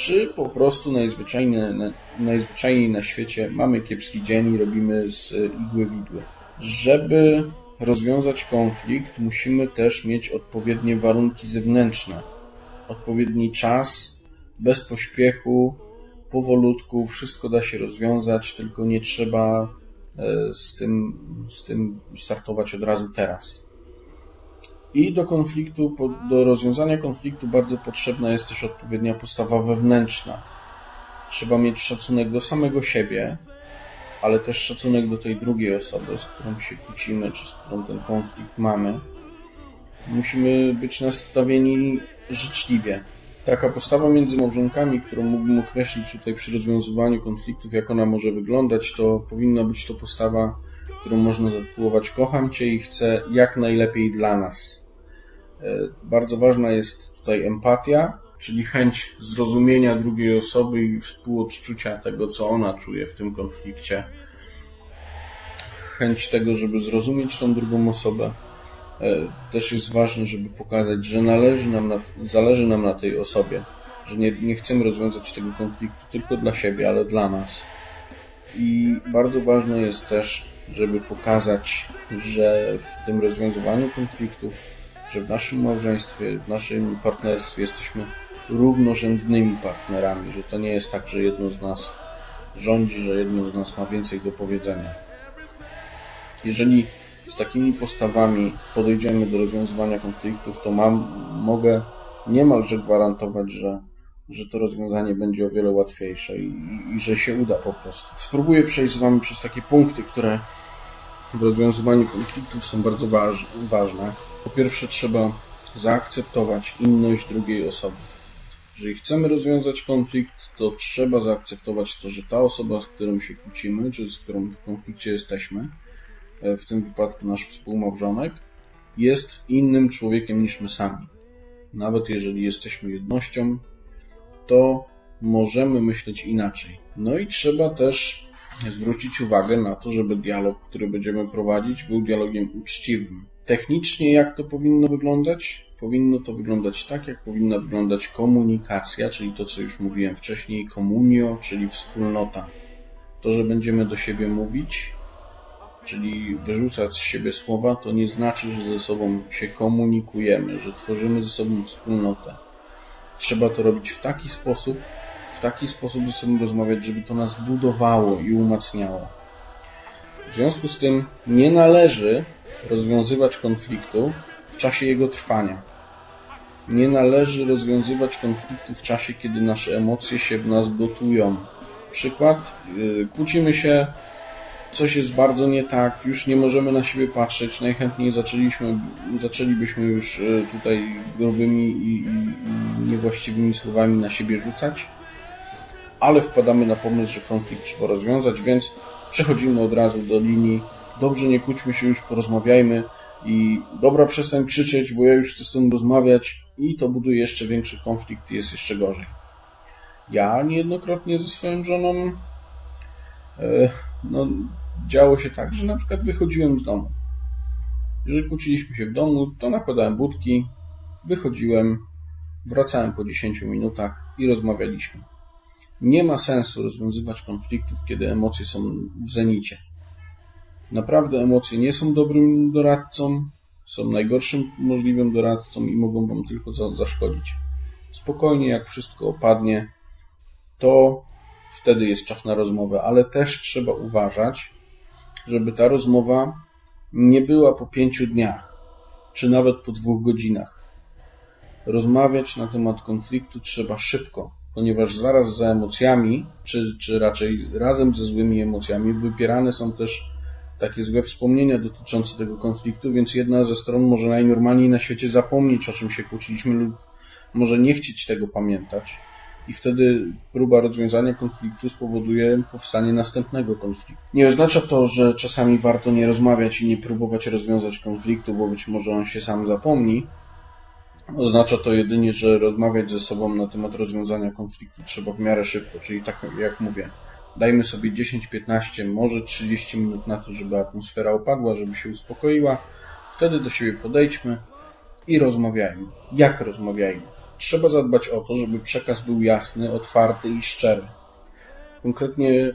czy po prostu najzwyczajniej na, najzwyczajniej na świecie mamy kiepski dzień i robimy z igły widły. Żeby rozwiązać konflikt, musimy też mieć odpowiednie warunki zewnętrzne, odpowiedni czas, bez pośpiechu, powolutku, wszystko da się rozwiązać, tylko nie trzeba e, z tym, z tym startować od razu teraz. I do konfliktu, do rozwiązania konfliktu bardzo potrzebna jest też odpowiednia postawa wewnętrzna. Trzeba mieć szacunek do samego siebie, ale też szacunek do tej drugiej osoby, z którą się kłócimy, czy z którą ten konflikt mamy. Musimy być nastawieni życzliwie. Taka postawa między małżonkami, którą mógłbym określić tutaj przy rozwiązywaniu konfliktów, jak ona może wyglądać, to powinna być to postawa którą można zatytułować Kocham Cię i chcę jak najlepiej dla nas. E, bardzo ważna jest tutaj empatia, czyli chęć zrozumienia drugiej osoby i współodczucia tego, co ona czuje w tym konflikcie. Chęć tego, żeby zrozumieć tą drugą osobę. E, też jest ważne, żeby pokazać, że należy nam na, zależy nam na tej osobie, że nie, nie chcemy rozwiązać tego konfliktu tylko dla siebie, ale dla nas. I bardzo ważne jest też, żeby pokazać, że w tym rozwiązywaniu konfliktów, że w naszym małżeństwie, w naszym partnerstwie jesteśmy równorzędnymi partnerami, że to nie jest tak, że jedno z nas rządzi, że jedno z nas ma więcej do powiedzenia. Jeżeli z takimi postawami podejdziemy do rozwiązywania konfliktów, to mam, mogę niemalże gwarantować, że, że to rozwiązanie będzie o wiele łatwiejsze i, i że się uda po prostu. Spróbuję przejść z Wami przez takie punkty, które w rozwiązywaniu konfliktów są bardzo waż, ważne. Po pierwsze, trzeba zaakceptować inność drugiej osoby. Jeżeli chcemy rozwiązać konflikt, to trzeba zaakceptować to, że ta osoba, z którą się kłócimy, czy z którą w konflikcie jesteśmy, e, w tym wypadku nasz współmałżonek, jest innym człowiekiem niż my sami. Nawet jeżeli jesteśmy jednością, to możemy myśleć inaczej. No i trzeba też zwrócić uwagę na to, żeby dialog, który będziemy prowadzić, był dialogiem uczciwym. Technicznie jak to powinno wyglądać? Powinno to wyglądać tak, jak powinna wyglądać komunikacja, czyli to, co już mówiłem wcześniej, komunio, czyli wspólnota. To, że będziemy do siebie mówić, czyli wyrzucać z siebie słowa, to nie znaczy, że ze sobą się komunikujemy, że tworzymy ze sobą wspólnotę. Trzeba to robić w taki sposób, w taki sposób ze sobą rozmawiać, żeby to nas budowało i umacniało. W związku z tym nie należy rozwiązywać konfliktu w czasie jego trwania. Nie należy rozwiązywać konfliktu w czasie, kiedy nasze emocje się w nas gotują. Przykład, yy, kłócimy się, coś jest bardzo nie tak, już nie możemy na siebie patrzeć, najchętniej zaczęliśmy, zaczęlibyśmy już yy, tutaj grubymi i, i, i niewłaściwymi słowami na siebie rzucać, ale wpadamy na pomysł, że konflikt trzeba rozwiązać, więc przechodzimy od razu do linii dobrze, nie kłóćmy się już, porozmawiajmy i dobra, przestań krzyczeć, bo ja już chcę z tym rozmawiać i to buduje jeszcze większy konflikt i jest jeszcze gorzej. Ja niejednokrotnie ze swoją żoną e, no, działo się tak, że na przykład wychodziłem z domu. Jeżeli kłóciliśmy się w domu, to nakładałem budki, wychodziłem, wracałem po 10 minutach i rozmawialiśmy. Nie ma sensu rozwiązywać konfliktów, kiedy emocje są w zenicie. Naprawdę emocje nie są dobrym doradcą, są najgorszym możliwym doradcą i mogą Wam tylko zaszkodzić. Spokojnie, jak wszystko opadnie, to wtedy jest czas na rozmowę, ale też trzeba uważać, żeby ta rozmowa nie była po pięciu dniach, czy nawet po dwóch godzinach. Rozmawiać na temat konfliktu trzeba szybko, ponieważ zaraz za emocjami, czy, czy raczej razem ze złymi emocjami, wypierane są też takie złe wspomnienia dotyczące tego konfliktu, więc jedna ze stron może najnormalniej na świecie zapomnieć, o czym się kłóciliśmy, lub może nie chcieć tego pamiętać. I wtedy próba rozwiązania konfliktu spowoduje powstanie następnego konfliktu. Nie oznacza to, że czasami warto nie rozmawiać i nie próbować rozwiązać konfliktu, bo być może on się sam zapomni. Oznacza to jedynie, że rozmawiać ze sobą na temat rozwiązania konfliktu trzeba w miarę szybko, czyli tak jak mówię, Dajmy sobie 10-15, może 30 minut na to, żeby atmosfera opadła, żeby się uspokoiła. Wtedy do siebie podejdźmy i rozmawiajmy. Jak rozmawiajmy? Trzeba zadbać o to, żeby przekaz był jasny, otwarty i szczery. Konkretnie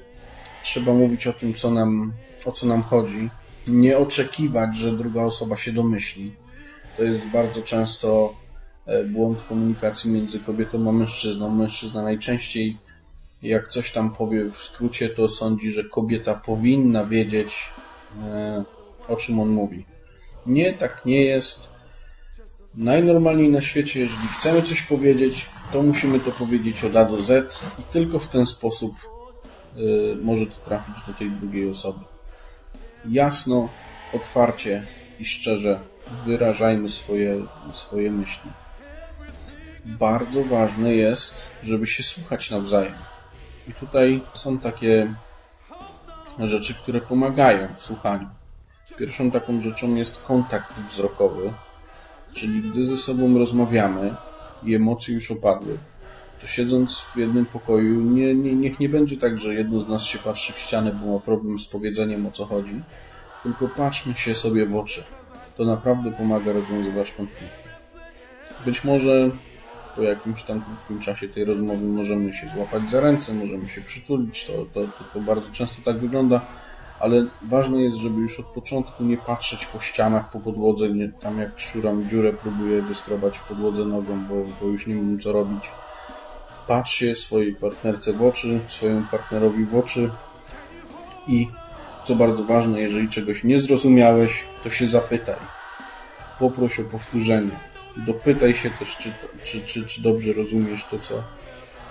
trzeba mówić o tym, co nam, o co nam chodzi. Nie oczekiwać, że druga osoba się domyśli. To jest bardzo często e, błąd komunikacji między kobietą a mężczyzną. Mężczyzna najczęściej jak coś tam powie w skrócie, to sądzi, że kobieta powinna wiedzieć, e, o czym on mówi. Nie, tak nie jest. Najnormalniej na świecie, jeżeli chcemy coś powiedzieć, to musimy to powiedzieć od A do Z i tylko w ten sposób e, może to trafić do tej drugiej osoby. Jasno, otwarcie i szczerze wyrażajmy swoje, swoje myśli. Bardzo ważne jest, żeby się słuchać nawzajem. I tutaj są takie rzeczy, które pomagają w słuchaniu. Pierwszą taką rzeczą jest kontakt wzrokowy, czyli gdy ze sobą rozmawiamy i emocje już opadły, to siedząc w jednym pokoju, nie, nie, niech nie będzie tak, że jedno z nas się patrzy w ścianę, bo ma problem z powiedzeniem o co chodzi, tylko patrzmy się sobie w oczy. To naprawdę pomaga rozwiązywać konflikty. Być może po jakimś tam krótkim czasie tej rozmowy możemy się złapać za ręce, możemy się przytulić, to, to, to, to bardzo często tak wygląda, ale ważne jest, żeby już od początku nie patrzeć po ścianach, po podłodze, nie, tam jak szuram dziurę, próbuję wyskrobać podłodze nogą, bo, bo już nie wiem co robić. Patrz się swojej partnerce w oczy, swojemu partnerowi w oczy i co bardzo ważne, jeżeli czegoś nie zrozumiałeś, to się zapytaj. Poproś o powtórzenie. Dopytaj się też, czy, czy, czy, czy dobrze rozumiesz to, co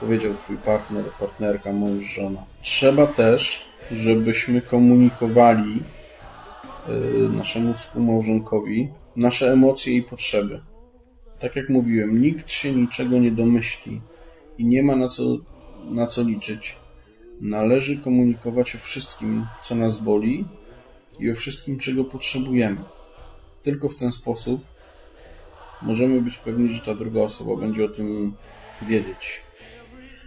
powiedział Twój partner, partnerka, mąż, żona. Trzeba też, żebyśmy komunikowali yy, naszemu współmałżonkowi nasze emocje i potrzeby. Tak jak mówiłem, nikt się niczego nie domyśli i nie ma na co, na co liczyć. Należy komunikować o wszystkim, co nas boli i o wszystkim, czego potrzebujemy. Tylko w ten sposób możemy być pewni, że ta druga osoba będzie o tym wiedzieć.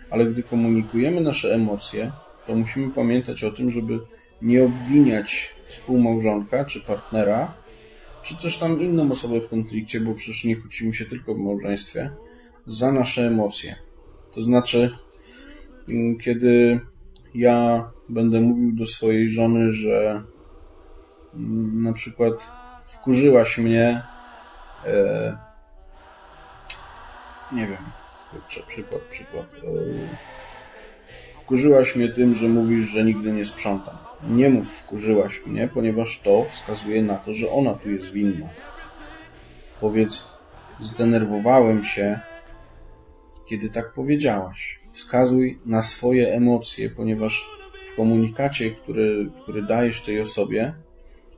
Ale gdy komunikujemy nasze emocje, to musimy pamiętać o tym, żeby nie obwiniać współmałżonka czy partnera, czy też tam inną osobę w konflikcie, bo przecież nie kłócimy się tylko w małżeństwie, za nasze emocje. To znaczy, mm, kiedy ja będę mówił do swojej żony, że mm, na przykład wkurzyłaś mnie, e, nie wiem, kurczę, przykład, przykład. E, wkurzyłaś mnie tym, że mówisz, że nigdy nie sprzątam. Nie mów wkurzyłaś mnie, ponieważ to wskazuje na to, że ona tu jest winna. Powiedz, zdenerwowałem się, kiedy tak powiedziałaś. Wskazuj na swoje emocje, ponieważ w komunikacie, który, który dajesz tej osobie,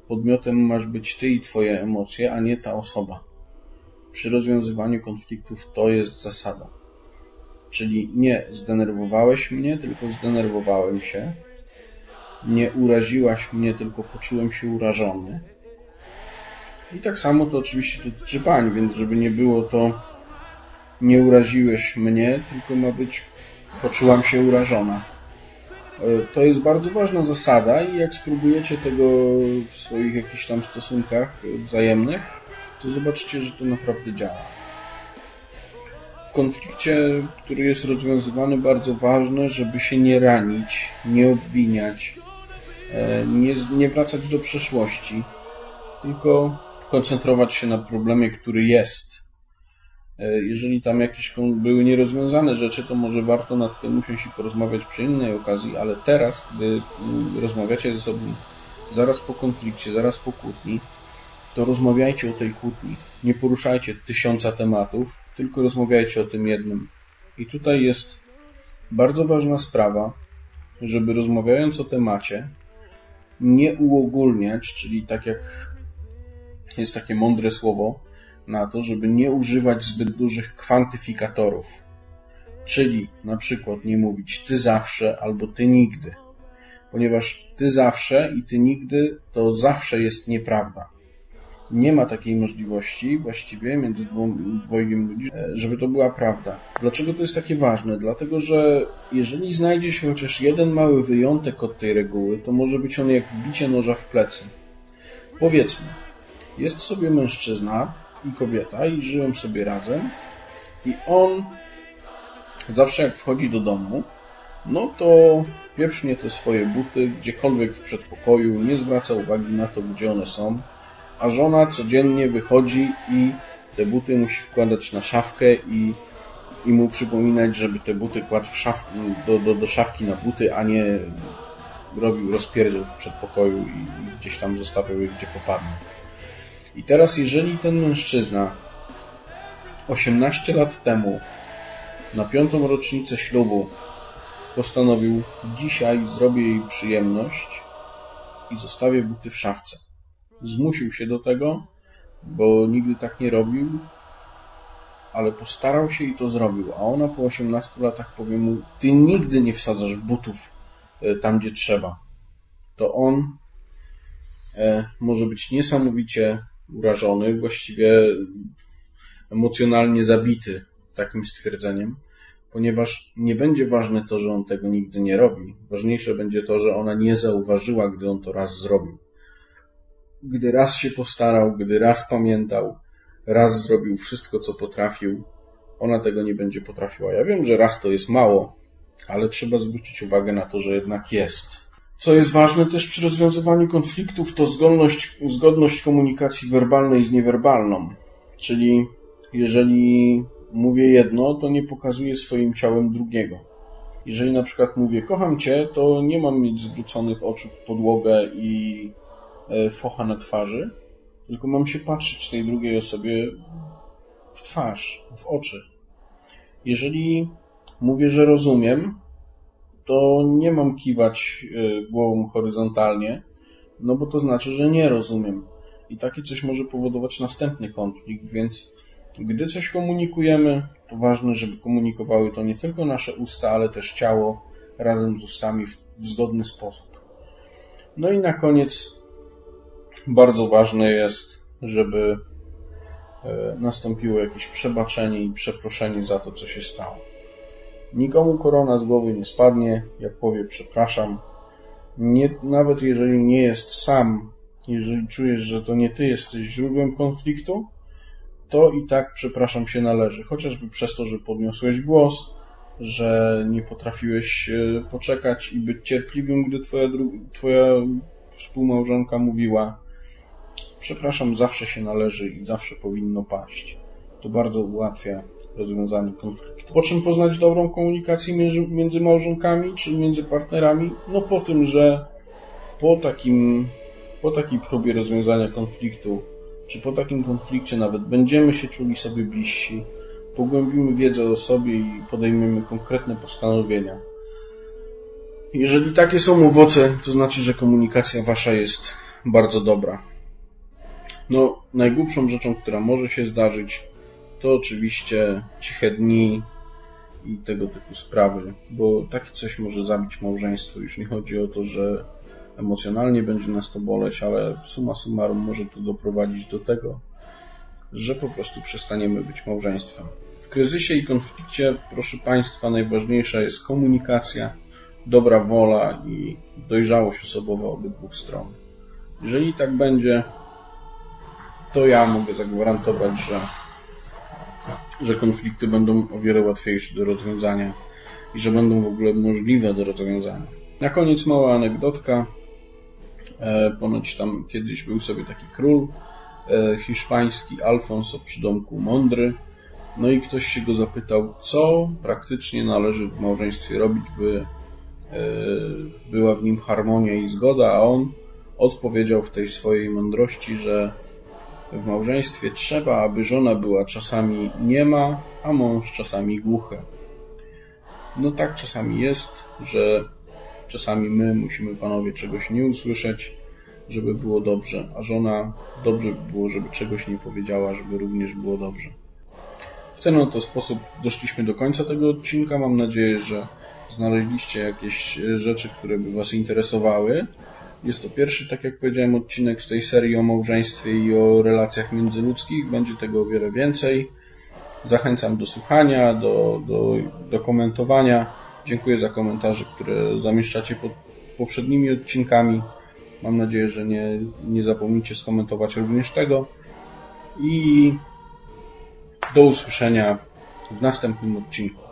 podmiotem masz być ty i twoje emocje, a nie ta osoba. Przy rozwiązywaniu konfliktów to jest zasada. Czyli nie zdenerwowałeś mnie, tylko zdenerwowałem się. Nie uraziłaś mnie, tylko poczułem się urażony. I tak samo to oczywiście dotyczy pań, więc żeby nie było to nie uraziłeś mnie, tylko ma być poczułam się urażona. E, to jest bardzo ważna zasada i jak spróbujecie tego w swoich jakichś tam stosunkach wzajemnych, to zobaczycie, że to naprawdę działa. W konflikcie, który jest rozwiązywany, bardzo ważne, żeby się nie ranić, nie obwiniać, e, nie, nie wracać do przeszłości, tylko koncentrować się na problemie, który jest. E, jeżeli tam jakieś były nierozwiązane rzeczy, to może warto nad tym usiąść i porozmawiać przy innej okazji, ale teraz, gdy mm, rozmawiacie ze sobą zaraz po konflikcie, zaraz po kłótni, to rozmawiajcie o tej kłótni. Nie poruszajcie tysiąca tematów, tylko rozmawiajcie o tym jednym. I tutaj jest bardzo ważna sprawa, żeby rozmawiając o temacie, nie uogólniać, czyli tak jak jest takie mądre słowo na to, żeby nie używać zbyt dużych kwantyfikatorów. Czyli na przykład nie mówić ty zawsze albo ty nigdy. Ponieważ ty zawsze i ty nigdy to zawsze jest nieprawda nie ma takiej możliwości właściwie między dwojgiem ludzi, e, żeby to była prawda. Dlaczego to jest takie ważne? Dlatego, że jeżeli znajdzie się chociaż jeden mały wyjątek od tej reguły, to może być on jak wbicie noża w plecy. Powiedzmy, jest sobie mężczyzna i kobieta i żyją sobie razem i on zawsze jak wchodzi do domu, no to pieprznie te swoje buty gdziekolwiek w przedpokoju, nie zwraca uwagi na to, gdzie one są, a żona codziennie wychodzi i te buty musi wkładać na szafkę i, i mu przypominać, żeby te buty kładł szaf, do, do, do szafki na buty, a nie robił rozpierdziel w przedpokoju i, i gdzieś tam zostawiał je, gdzie popadnie. I teraz, jeżeli ten mężczyzna 18 lat temu, na piątą rocznicę ślubu, postanowił dzisiaj zrobię jej przyjemność i zostawię buty w szafce zmusił się do tego, bo nigdy tak nie robił, ale postarał się i to zrobił. A ona po 18 latach powie mu, ty nigdy nie wsadzasz butów e, tam, gdzie trzeba. To on e, może być niesamowicie urażony, właściwie emocjonalnie zabity takim stwierdzeniem, ponieważ nie będzie ważne to, że on tego nigdy nie robi. Ważniejsze będzie to, że ona nie zauważyła, gdy on to raz zrobił gdy raz się postarał, gdy raz pamiętał, raz zrobił wszystko, co potrafił, ona tego nie będzie potrafiła. Ja wiem, że raz to jest mało, ale trzeba zwrócić uwagę na to, że jednak jest. Co jest ważne też przy rozwiązywaniu konfliktów, to zgodność, zgodność komunikacji werbalnej z niewerbalną. Czyli jeżeli mówię jedno, to nie pokazuję swoim ciałem drugiego. Jeżeli na przykład mówię kocham cię, to nie mam mieć zwróconych oczu w podłogę i focha na twarzy, tylko mam się patrzeć tej drugiej osobie w twarz, w oczy. Jeżeli mówię, że rozumiem, to nie mam kiwać e, głową horyzontalnie, no bo to znaczy, że nie rozumiem. I takie coś może powodować następny konflikt, więc gdy coś komunikujemy, to ważne, żeby komunikowały to nie tylko nasze usta, ale też ciało razem z ustami w, w zgodny sposób. No i na koniec bardzo ważne jest, żeby e, nastąpiło jakieś przebaczenie i przeproszenie za to, co się stało. Nikomu korona z głowy nie spadnie, jak powie przepraszam. Nie, nawet jeżeli nie jest sam, jeżeli czujesz, że to nie ty jesteś źródłem konfliktu, to i tak przepraszam się należy. Chociażby przez to, że podniosłeś głos, że nie potrafiłeś e, poczekać i być cierpliwym, gdy twoja, twoja współmałżonka mówiła przepraszam, zawsze się należy i zawsze powinno paść. To bardzo ułatwia rozwiązanie konfliktu. Po czym poznać dobrą komunikację między, między małżonkami czy między partnerami? No po tym, że po takim, po takiej próbie rozwiązania konfliktu, czy po takim konflikcie nawet będziemy się czuli sobie bliżsi, pogłębimy wiedzę o sobie i podejmiemy konkretne postanowienia. Jeżeli takie są owoce, to znaczy, że komunikacja wasza jest bardzo dobra. No, najgłupszą rzeczą, która może się zdarzyć, to oczywiście ciche dni i tego typu sprawy, bo takie coś może zabić małżeństwo. Już nie chodzi o to, że emocjonalnie będzie nas to boleć, ale suma summarum może to doprowadzić do tego, że po prostu przestaniemy być małżeństwem. W kryzysie i konflikcie, proszę Państwa, najważniejsza jest komunikacja, dobra wola i dojrzałość osobowa obydwu stron. Jeżeli tak będzie, to ja mogę zagwarantować, że, że konflikty będą o wiele łatwiejsze do rozwiązania i że będą w ogóle możliwe do rozwiązania. Na koniec mała anegdotka. E, ponoć tam kiedyś był sobie taki król e, hiszpański Alfonso przydomku Mądry. No i ktoś się go zapytał, co praktycznie należy w małżeństwie robić, by e, była w nim harmonia i zgoda, a on odpowiedział w tej swojej mądrości, że w małżeństwie trzeba, aby żona była czasami niema, a mąż czasami głuchy. No tak czasami jest, że czasami my musimy panowie czegoś nie usłyszeć, żeby było dobrze, a żona dobrze by było, żeby czegoś nie powiedziała, żeby również było dobrze. W ten oto sposób doszliśmy do końca tego odcinka. Mam nadzieję, że znaleźliście jakieś rzeczy, które by Was interesowały. Jest to pierwszy, tak jak powiedziałem, odcinek z tej serii o małżeństwie i o relacjach międzyludzkich. Będzie tego o wiele więcej. Zachęcam do słuchania, do, do, do komentowania. Dziękuję za komentarze, które zamieszczacie pod poprzednimi odcinkami. Mam nadzieję, że nie, nie zapomnicie skomentować również tego. I do usłyszenia w następnym odcinku.